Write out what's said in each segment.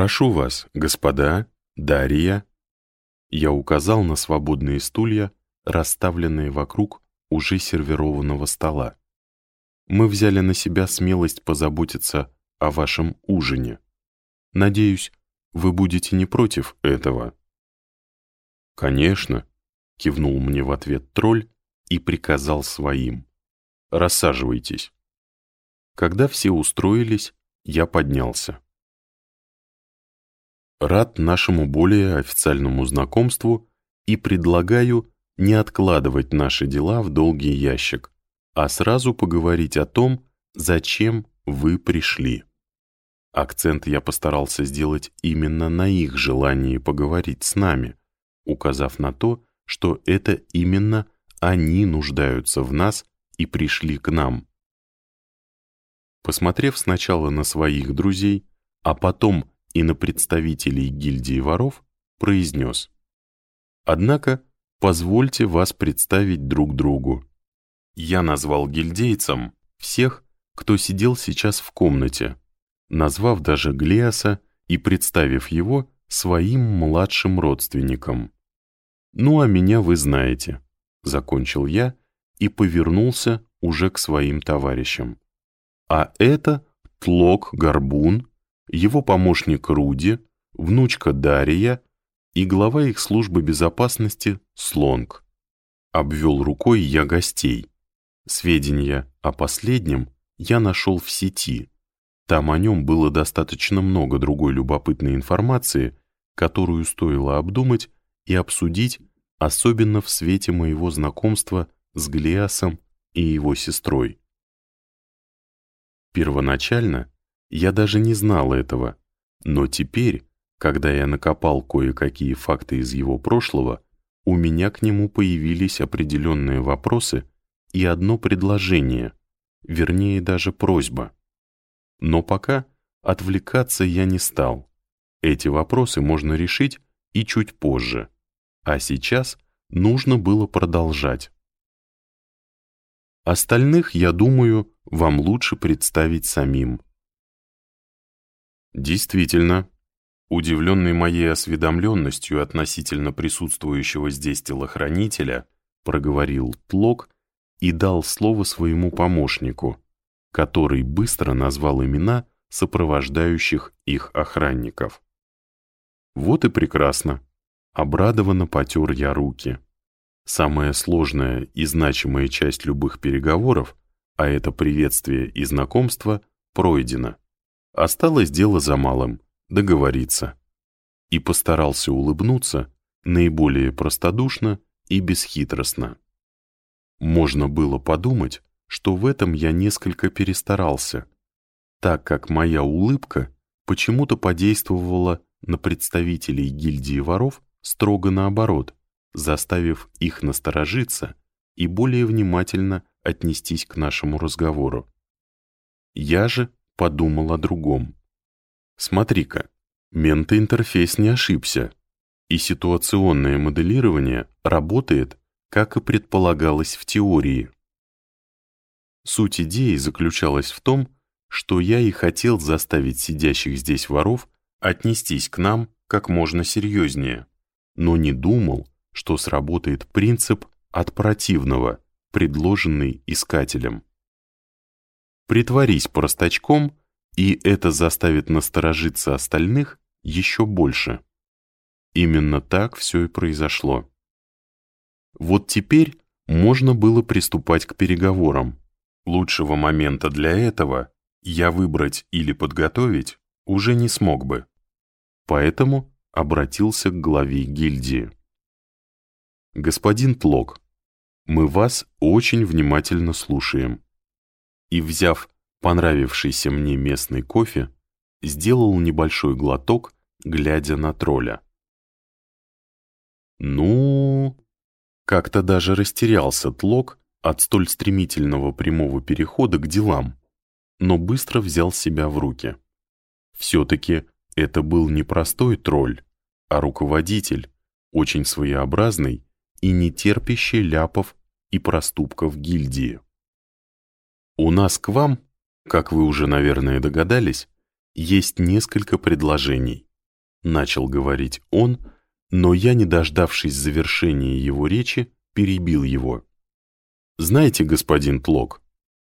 «Прошу вас, господа, Дарья». Я указал на свободные стулья, расставленные вокруг уже сервированного стола. Мы взяли на себя смелость позаботиться о вашем ужине. Надеюсь, вы будете не против этого. «Конечно», — кивнул мне в ответ тролль и приказал своим. «Рассаживайтесь». Когда все устроились, я поднялся. Рад нашему более официальному знакомству и предлагаю не откладывать наши дела в долгий ящик, а сразу поговорить о том, зачем вы пришли. Акцент я постарался сделать именно на их желании поговорить с нами, указав на то, что это именно они нуждаются в нас и пришли к нам. Посмотрев сначала на своих друзей, а потом и на представителей гильдии воров, произнес. «Однако, позвольте вас представить друг другу. Я назвал гильдейцам всех, кто сидел сейчас в комнате, назвав даже Глеаса и представив его своим младшим родственникам. «Ну, а меня вы знаете», — закончил я и повернулся уже к своим товарищам. «А это Тлок Горбун, его помощник Руди, внучка Дария и глава их службы безопасности Слонг. Обвел рукой я гостей. Сведения о последнем я нашел в сети. Там о нем было достаточно много другой любопытной информации, которую стоило обдумать и обсудить, особенно в свете моего знакомства с Глиасом и его сестрой. Первоначально я даже не знал этого, но теперь, когда я накопал кое-какие факты из его прошлого, у меня к нему появились определенные вопросы и одно предложение, вернее даже просьба. Но пока отвлекаться я не стал. Эти вопросы можно решить и чуть позже. А сейчас нужно было продолжать. Остальных, я думаю, вам лучше представить самим. Действительно, удивленный моей осведомленностью относительно присутствующего здесь телохранителя, проговорил Тлок и дал слово своему помощнику, который быстро назвал имена сопровождающих их охранников. Вот и прекрасно. Обрадованно потер я руки. Самая сложная и значимая часть любых переговоров, а это приветствие и знакомство, пройдена. Осталось дело за малым — договориться. И постарался улыбнуться наиболее простодушно и бесхитростно. Можно было подумать, что в этом я несколько перестарался, так как моя улыбка почему-то подействовала на представителей гильдии воров строго наоборот, заставив их насторожиться и более внимательно отнестись к нашему разговору. Я же подумал о другом. Смотри-ка, ментоинтерфейс не ошибся, и ситуационное моделирование работает, как и предполагалось в теории. Суть идеи заключалась в том, что я и хотел заставить сидящих здесь воров отнестись к нам как можно серьезнее, но не думал, что сработает принцип от противного, предложенный искателем. Притворись простачком, и это заставит насторожиться остальных еще больше. Именно так все и произошло. Вот теперь можно было приступать к переговорам. Лучшего момента для этого я выбрать или подготовить уже не смог бы. Поэтому обратился к главе гильдии. «Господин Тлок, мы вас очень внимательно слушаем и, взяв понравившийся мне местный кофе, сделал небольшой глоток, глядя на тролля. Ну, как-то даже растерялся Тлок от столь стремительного прямого перехода к делам, но быстро взял себя в руки. Все-таки это был не простой тролль, а руководитель, очень своеобразный и не терпящий ляпов и проступков гильдии. У нас к вам, как вы уже, наверное, догадались, есть несколько предложений. начал говорить он, но я, не дождавшись завершения его речи, перебил его. «Знаете, господин Тлок,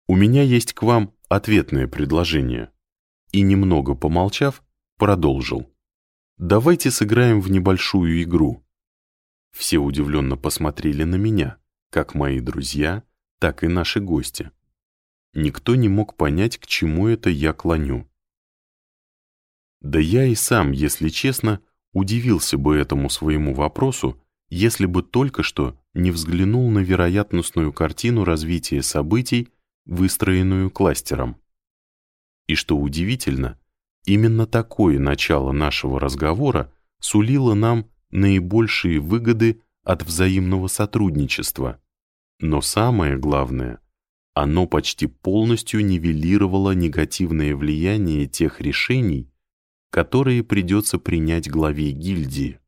у меня есть к вам ответное предложение». И, немного помолчав, продолжил. «Давайте сыграем в небольшую игру». Все удивленно посмотрели на меня, как мои друзья, так и наши гости. Никто не мог понять, к чему это я клоню. Да я и сам, если честно, удивился бы этому своему вопросу, если бы только что не взглянул на вероятностную картину развития событий, выстроенную кластером. И что удивительно, именно такое начало нашего разговора сулило нам наибольшие выгоды от взаимного сотрудничества. Но самое главное, оно почти полностью нивелировало негативное влияние тех решений, которые придется принять главе гильдии.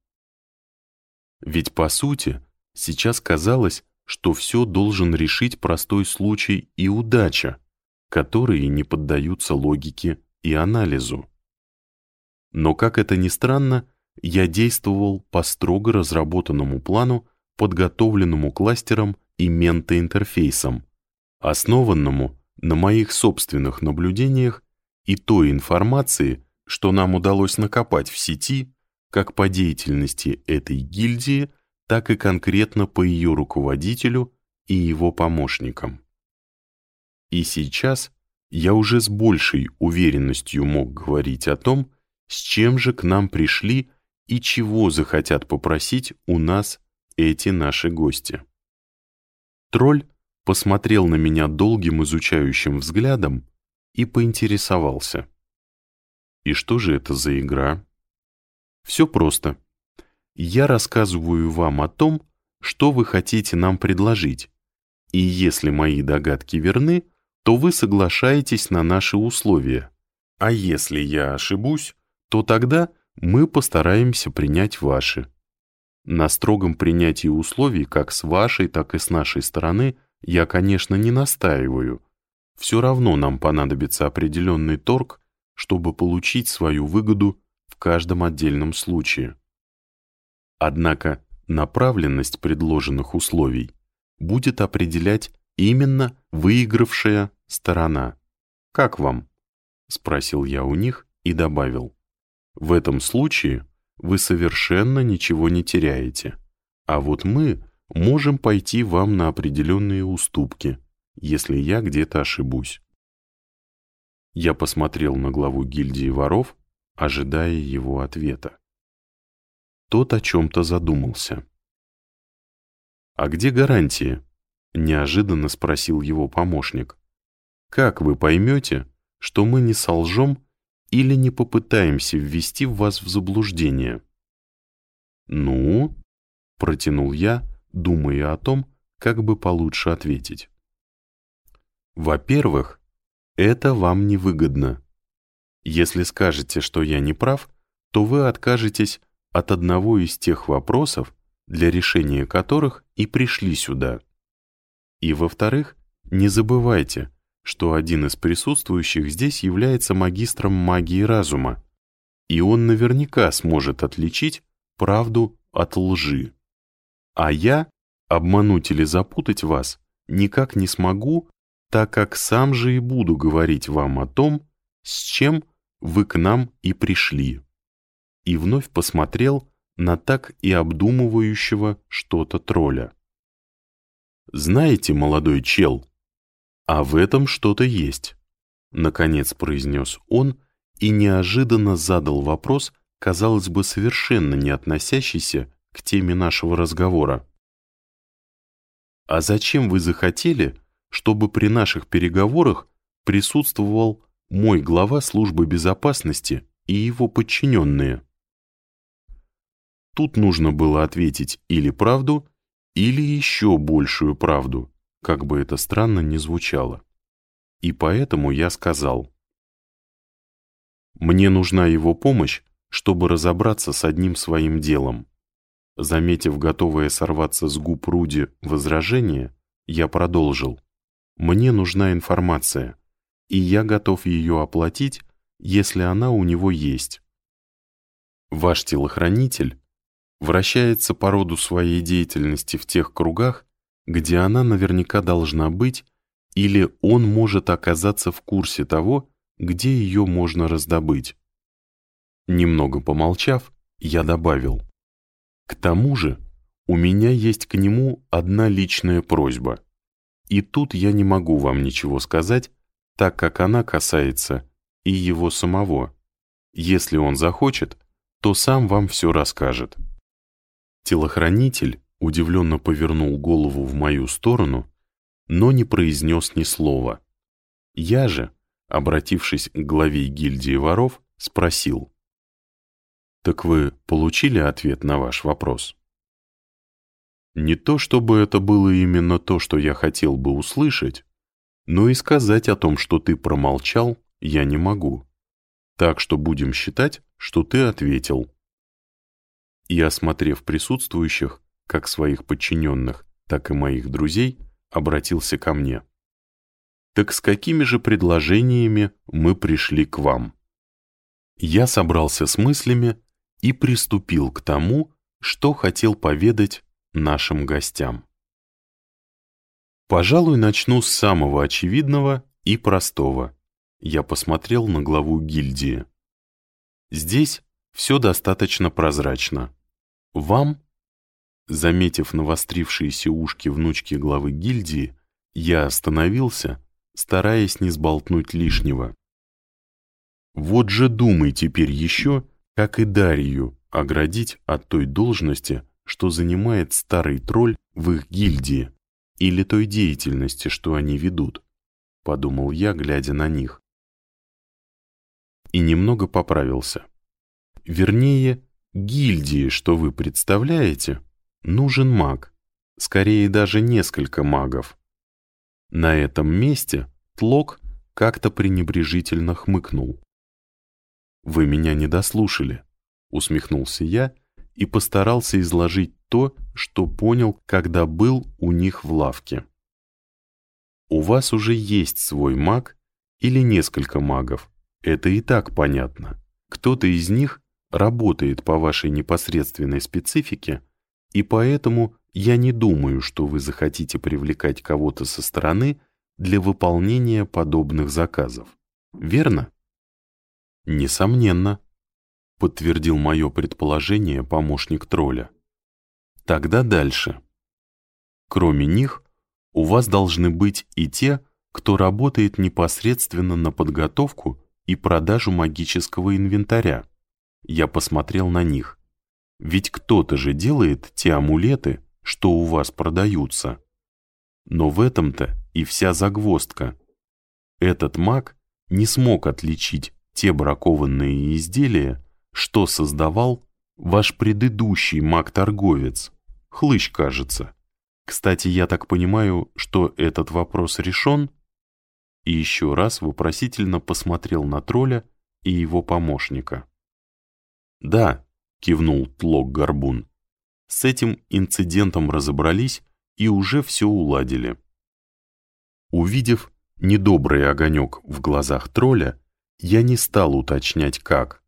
Ведь, по сути, сейчас казалось, что все должен решить простой случай и удача, которые не поддаются логике и анализу. Но, как это ни странно, я действовал по строго разработанному плану, подготовленному кластером и ментоинтерфейсом, основанному на моих собственных наблюдениях и той информации, что нам удалось накопать в сети как по деятельности этой гильдии, так и конкретно по ее руководителю и его помощникам. И сейчас я уже с большей уверенностью мог говорить о том, с чем же к нам пришли и чего захотят попросить у нас эти наши гости. Тролль посмотрел на меня долгим изучающим взглядом и поинтересовался. И что же это за игра? Все просто. Я рассказываю вам о том, что вы хотите нам предложить, и если мои догадки верны, то вы соглашаетесь на наши условия. А если я ошибусь, то тогда мы постараемся принять ваши. На строгом принятии условий как с вашей, так и с нашей стороны я, конечно, не настаиваю. Все равно нам понадобится определенный торг чтобы получить свою выгоду в каждом отдельном случае. Однако направленность предложенных условий будет определять именно выигравшая сторона. «Как вам?» — спросил я у них и добавил. «В этом случае вы совершенно ничего не теряете, а вот мы можем пойти вам на определенные уступки, если я где-то ошибусь. Я посмотрел на главу гильдии воров, ожидая его ответа. Тот о чем-то задумался. «А где гарантии?» — неожиданно спросил его помощник. «Как вы поймете, что мы не солжем или не попытаемся ввести вас в заблуждение?» «Ну?» — протянул я, думая о том, как бы получше ответить. «Во-первых, это вам невыгодно. Если скажете, что я не прав, то вы откажетесь от одного из тех вопросов, для решения которых и пришли сюда. И во-вторых, не забывайте, что один из присутствующих здесь является магистром магии разума, и он наверняка сможет отличить правду от лжи. А я обмануть или запутать вас никак не смогу так как сам же и буду говорить вам о том, с чем вы к нам и пришли. И вновь посмотрел на так и обдумывающего что-то тролля. «Знаете, молодой чел, а в этом что-то есть», — наконец произнес он и неожиданно задал вопрос, казалось бы, совершенно не относящийся к теме нашего разговора. «А зачем вы захотели, чтобы при наших переговорах присутствовал мой глава службы безопасности и его подчиненные. Тут нужно было ответить или правду, или еще большую правду, как бы это странно ни звучало. И поэтому я сказал, «Мне нужна его помощь, чтобы разобраться с одним своим делом». Заметив готовое сорваться с губ Руди возражение, я продолжил. Мне нужна информация, и я готов ее оплатить, если она у него есть. Ваш телохранитель вращается по роду своей деятельности в тех кругах, где она наверняка должна быть, или он может оказаться в курсе того, где ее можно раздобыть. Немного помолчав, я добавил. К тому же, у меня есть к нему одна личная просьба. И тут я не могу вам ничего сказать, так как она касается и его самого. Если он захочет, то сам вам все расскажет. Телохранитель удивленно повернул голову в мою сторону, но не произнес ни слова. Я же, обратившись к главе гильдии воров, спросил. «Так вы получили ответ на ваш вопрос?» Не то чтобы это было именно то, что я хотел бы услышать, но и сказать о том, что ты промолчал, я не могу. Так что будем считать, что ты ответил. И, осмотрев присутствующих, как своих подчиненных, так и моих друзей, обратился ко мне. «Так с какими же предложениями мы пришли к вам?» Я собрался с мыслями и приступил к тому, что хотел поведать нашим гостям. Пожалуй, начну с самого очевидного и простого. Я посмотрел на главу гильдии. Здесь все достаточно прозрачно. Вам, заметив навострившиеся ушки внучки главы гильдии, я остановился, стараясь не сболтнуть лишнего. Вот же думай теперь еще, как и Дарью, оградить от той должности, что занимает старый тролль в их гильдии, или той деятельности, что они ведут, подумал я, глядя на них. И немного поправился. Вернее, гильдии, что вы представляете, нужен маг, скорее даже несколько магов. На этом месте Тлок как-то пренебрежительно хмыкнул. «Вы меня не дослушали», — усмехнулся я и постарался изложить то, что понял, когда был у них в лавке. У вас уже есть свой маг или несколько магов, это и так понятно. Кто-то из них работает по вашей непосредственной специфике, и поэтому я не думаю, что вы захотите привлекать кого-то со стороны для выполнения подобных заказов. Верно? Несомненно, подтвердил мое предположение помощник тролля. Тогда дальше. Кроме них, у вас должны быть и те, кто работает непосредственно на подготовку и продажу магического инвентаря. Я посмотрел на них. Ведь кто-то же делает те амулеты, что у вас продаются. Но в этом-то и вся загвоздка. Этот маг не смог отличить те бракованные изделия, что создавал ваш предыдущий маг-торговец. Хлыщ, кажется. Кстати, я так понимаю, что этот вопрос решен? И еще раз вопросительно посмотрел на тролля и его помощника. «Да», — кивнул Тлок Горбун, — «с этим инцидентом разобрались и уже все уладили». Увидев недобрый огонек в глазах тролля, я не стал уточнять, как,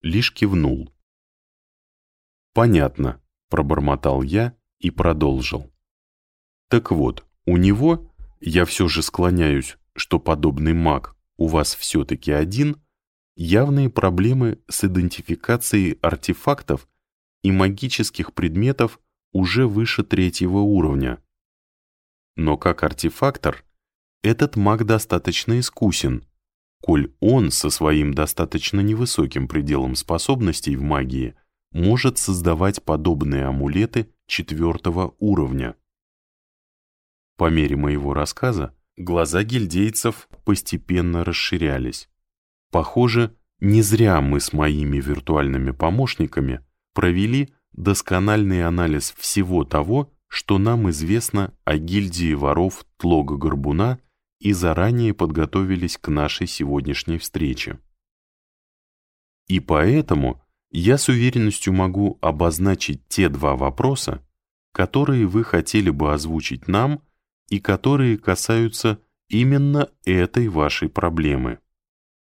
лишь кивнул. «Понятно», — пробормотал я и продолжил. «Так вот, у него, я все же склоняюсь, что подобный маг у вас все-таки один — явные проблемы с идентификацией артефактов и магических предметов уже выше третьего уровня. Но как артефактор, этот маг достаточно искусен, коль он со своим достаточно невысоким пределом способностей в магии может создавать подобные амулеты четвертого уровня. По мере моего рассказа глаза гильдейцев постепенно расширялись. Похоже, не зря мы с моими виртуальными помощниками провели доскональный анализ всего того, что нам известно о гильдии воров Тлога-Горбуна и заранее подготовились к нашей сегодняшней встрече. И поэтому я с уверенностью могу обозначить те два вопроса, которые вы хотели бы озвучить нам и которые касаются именно этой вашей проблемы.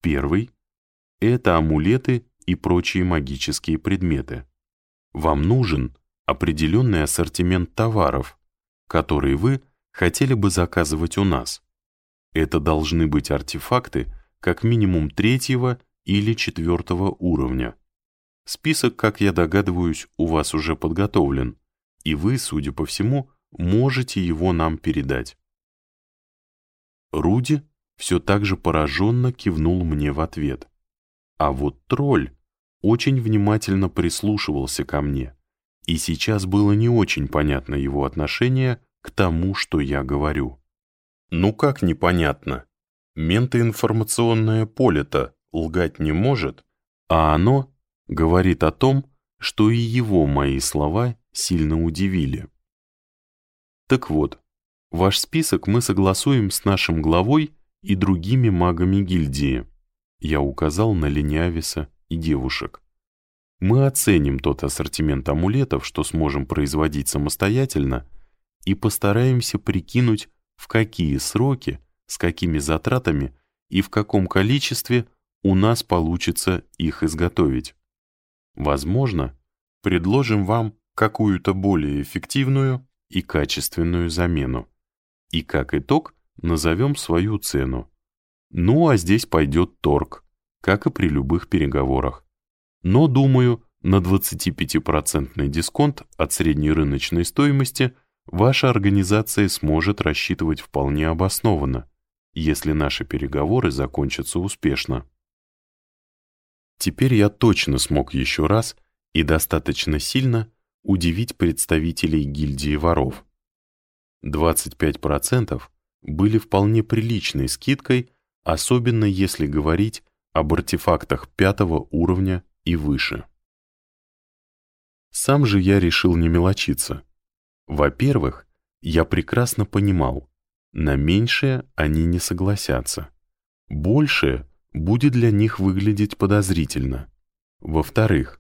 Первый — это амулеты и прочие магические предметы. Вам нужен определенный ассортимент товаров, которые вы хотели бы заказывать у нас. Это должны быть артефакты как минимум третьего или четвертого уровня. Список, как я догадываюсь, у вас уже подготовлен, и вы, судя по всему, можете его нам передать. Руди все так же пораженно кивнул мне в ответ. А вот тролль очень внимательно прислушивался ко мне, и сейчас было не очень понятно его отношение к тому, что я говорю. Ну как непонятно? Ментоинформационное поле-то лгать не может, а оно говорит о том, что и его мои слова сильно удивили. Так вот, ваш список мы согласуем с нашим главой и другими магами гильдии. Я указал на Лениависа и девушек. Мы оценим тот ассортимент амулетов, что сможем производить самостоятельно, и постараемся прикинуть, в какие сроки, с какими затратами и в каком количестве у нас получится их изготовить. Возможно, предложим вам какую-то более эффективную и качественную замену. И как итог назовем свою цену. Ну а здесь пойдет торг, как и при любых переговорах. Но, думаю, на 25% дисконт от средней рыночной стоимости ваша организация сможет рассчитывать вполне обоснованно, если наши переговоры закончатся успешно. Теперь я точно смог еще раз и достаточно сильно удивить представителей гильдии воров. 25% были вполне приличной скидкой, особенно если говорить об артефактах пятого уровня и выше. Сам же я решил не мелочиться. Во-первых, я прекрасно понимал, на меньшее они не согласятся. Большее будет для них выглядеть подозрительно. Во-вторых,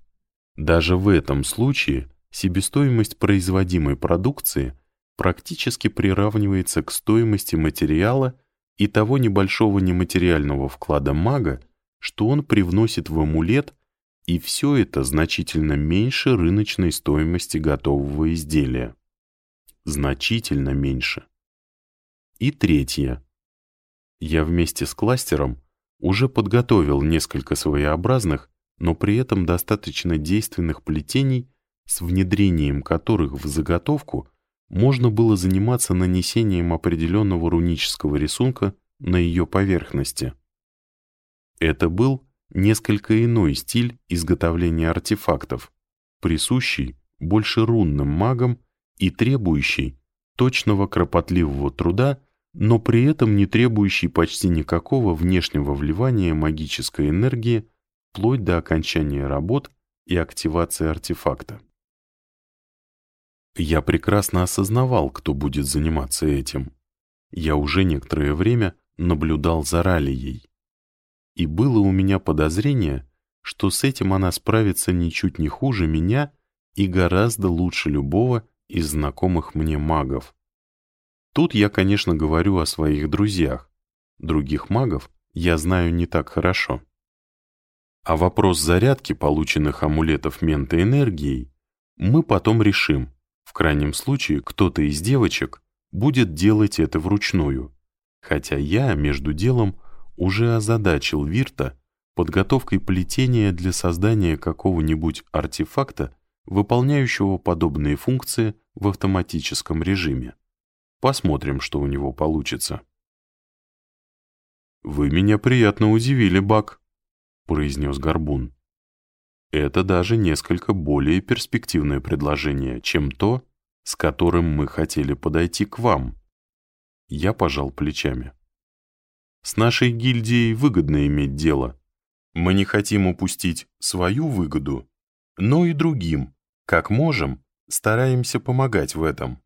даже в этом случае себестоимость производимой продукции практически приравнивается к стоимости материала и того небольшого нематериального вклада мага, что он привносит в амулет, и все это значительно меньше рыночной стоимости готового изделия. Значительно меньше. И третье. Я вместе с кластером уже подготовил несколько своеобразных, но при этом достаточно действенных плетений, с внедрением которых в заготовку можно было заниматься нанесением определенного рунического рисунка на ее поверхности. Это был несколько иной стиль изготовления артефактов, присущий больше рунным магам и требующий точного кропотливого труда но при этом не требующий почти никакого внешнего вливания магической энергии вплоть до окончания работ и активации артефакта. Я прекрасно осознавал, кто будет заниматься этим. Я уже некоторое время наблюдал за Ралией. И было у меня подозрение, что с этим она справится ничуть не хуже меня и гораздо лучше любого из знакомых мне магов. Тут я, конечно, говорю о своих друзьях. Других магов я знаю не так хорошо. А вопрос зарядки полученных амулетов ментоэнергией мы потом решим. В крайнем случае, кто-то из девочек будет делать это вручную. Хотя я, между делом, уже озадачил Вирта подготовкой плетения для создания какого-нибудь артефакта, выполняющего подобные функции в автоматическом режиме. Посмотрим, что у него получится. «Вы меня приятно удивили, Бак», — произнес Горбун. «Это даже несколько более перспективное предложение, чем то, с которым мы хотели подойти к вам». Я пожал плечами. «С нашей гильдией выгодно иметь дело. Мы не хотим упустить свою выгоду, но и другим, как можем, стараемся помогать в этом».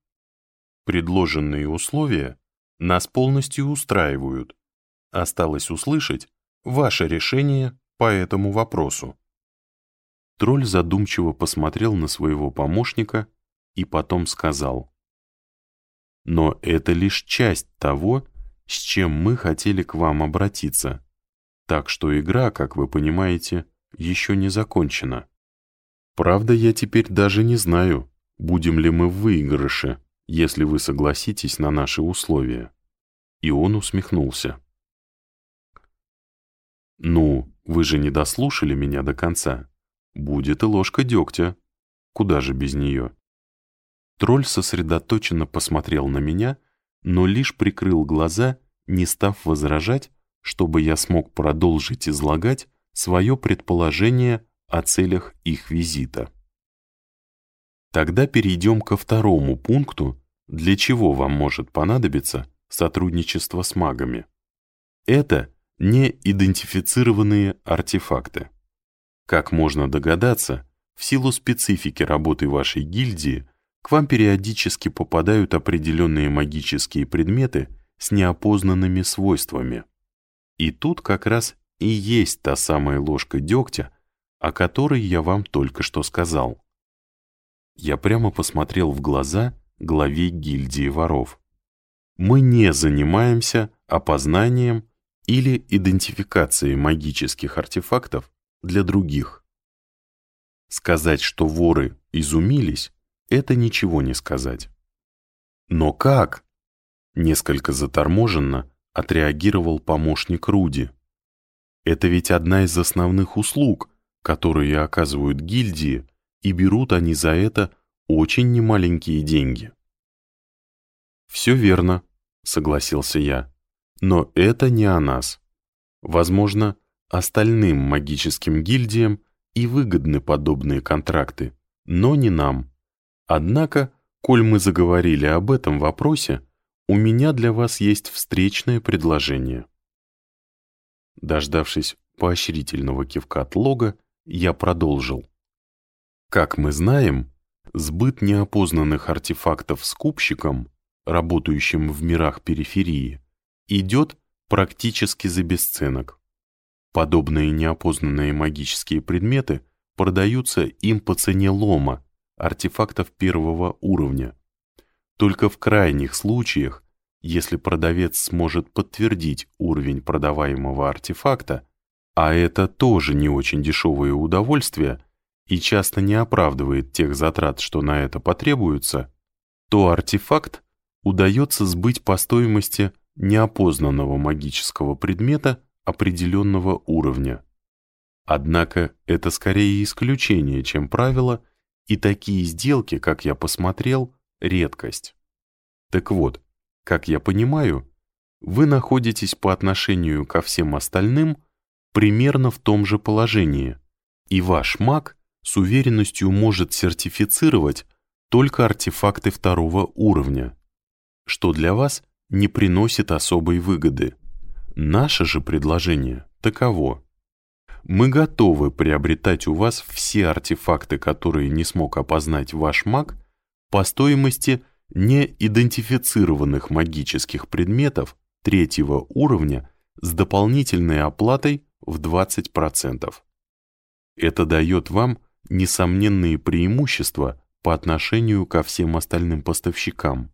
Предложенные условия нас полностью устраивают. Осталось услышать ваше решение по этому вопросу. Тролль задумчиво посмотрел на своего помощника и потом сказал. «Но это лишь часть того, с чем мы хотели к вам обратиться. Так что игра, как вы понимаете, еще не закончена. Правда, я теперь даже не знаю, будем ли мы в выигрыше, если вы согласитесь на наши условия. И он усмехнулся. «Ну, вы же не дослушали меня до конца. Будет и ложка дегтя. Куда же без нее?» Тролль сосредоточенно посмотрел на меня, но лишь прикрыл глаза, не став возражать, чтобы я смог продолжить излагать свое предположение о целях их визита. Тогда перейдем ко второму пункту, для чего вам может понадобиться сотрудничество с магами. Это неидентифицированные артефакты. Как можно догадаться, в силу специфики работы вашей гильдии к вам периодически попадают определенные магические предметы с неопознанными свойствами. И тут как раз и есть та самая ложка дегтя, о которой я вам только что сказал. Я прямо посмотрел в глаза главе гильдии воров. Мы не занимаемся опознанием или идентификацией магических артефактов для других. Сказать, что воры изумились, это ничего не сказать. Но как? Несколько заторможенно отреагировал помощник Руди. Это ведь одна из основных услуг, которые оказывают гильдии, и берут они за это очень немаленькие деньги. «Все верно», — согласился я. «Но это не о нас. Возможно, остальным магическим гильдиям и выгодны подобные контракты, но не нам. Однако, коль мы заговорили об этом вопросе, у меня для вас есть встречное предложение». Дождавшись поощрительного кивка от лога, я продолжил. Как мы знаем, сбыт неопознанных артефактов скупщиком, работающим в мирах периферии, идет практически за бесценок. Подобные неопознанные магические предметы продаются им по цене лома, артефактов первого уровня. Только в крайних случаях, если продавец сможет подтвердить уровень продаваемого артефакта, а это тоже не очень дешевое удовольствие и часто не оправдывает тех затрат, что на это потребуются, то артефакт удается сбыть по стоимости неопознанного магического предмета определенного уровня. Однако это скорее исключение, чем правило, и такие сделки, как я посмотрел, редкость. Так вот, как я понимаю, вы находитесь по отношению ко всем остальным примерно в том же положении, и ваш маг с уверенностью может сертифицировать только артефакты второго уровня, что для вас не приносит особой выгоды. Наше же предложение таково. Мы готовы приобретать у вас все артефакты, которые не смог опознать ваш маг, по стоимости неидентифицированных магических предметов третьего уровня с дополнительной оплатой в 20%. Это дает вам несомненные преимущества по отношению ко всем остальным поставщикам.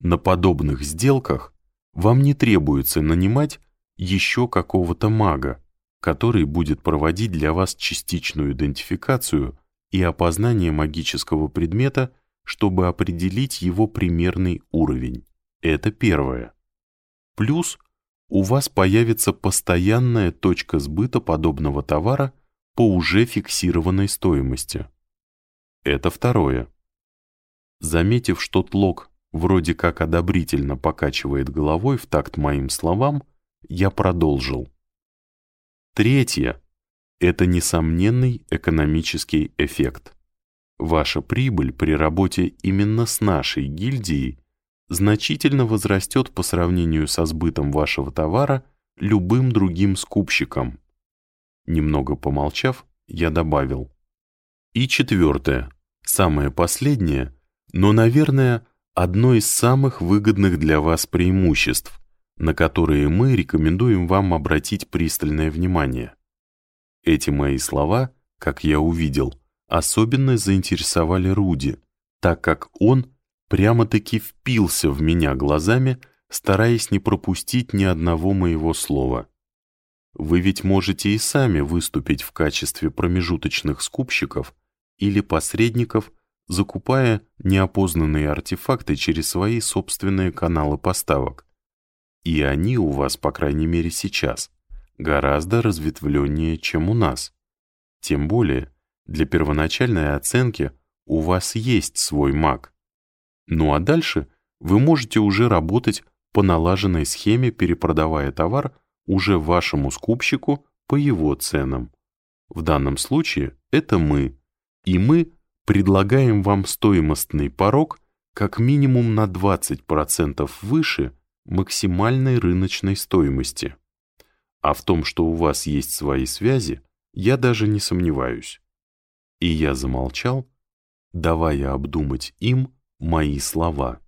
На подобных сделках вам не требуется нанимать еще какого-то мага, который будет проводить для вас частичную идентификацию и опознание магического предмета чтобы определить его примерный уровень. Это первое. Плюс у вас появится постоянная точка сбыта подобного товара по уже фиксированной стоимости. Это второе. Заметив, что Тлок вроде как одобрительно покачивает головой в такт моим словам, я продолжил. Третье — это несомненный экономический эффект. Ваша прибыль при работе именно с нашей гильдией значительно возрастет по сравнению со сбытом вашего товара любым другим скупщиком. Немного помолчав, я добавил. И четвертое, самое последнее, но, наверное, одно из самых выгодных для вас преимуществ, на которые мы рекомендуем вам обратить пристальное внимание. Эти мои слова, как я увидел, особенно заинтересовали Руди, так как он прямо-таки впился в меня глазами, стараясь не пропустить ни одного моего слова. вы ведь можете и сами выступить в качестве промежуточных скупщиков или посредников, закупая неопознанные артефакты через свои собственные каналы поставок. И они у вас, по крайней мере сейчас, гораздо разветвленнее, чем у нас. Тем более, для первоначальной оценки у вас есть свой маг. Ну а дальше вы можете уже работать по налаженной схеме, перепродавая товар уже вашему скупщику по его ценам. В данном случае это мы, и мы предлагаем вам стоимостный порог как минимум на 20% выше максимальной рыночной стоимости. А в том, что у вас есть свои связи, я даже не сомневаюсь. И я замолчал, давая обдумать им мои слова.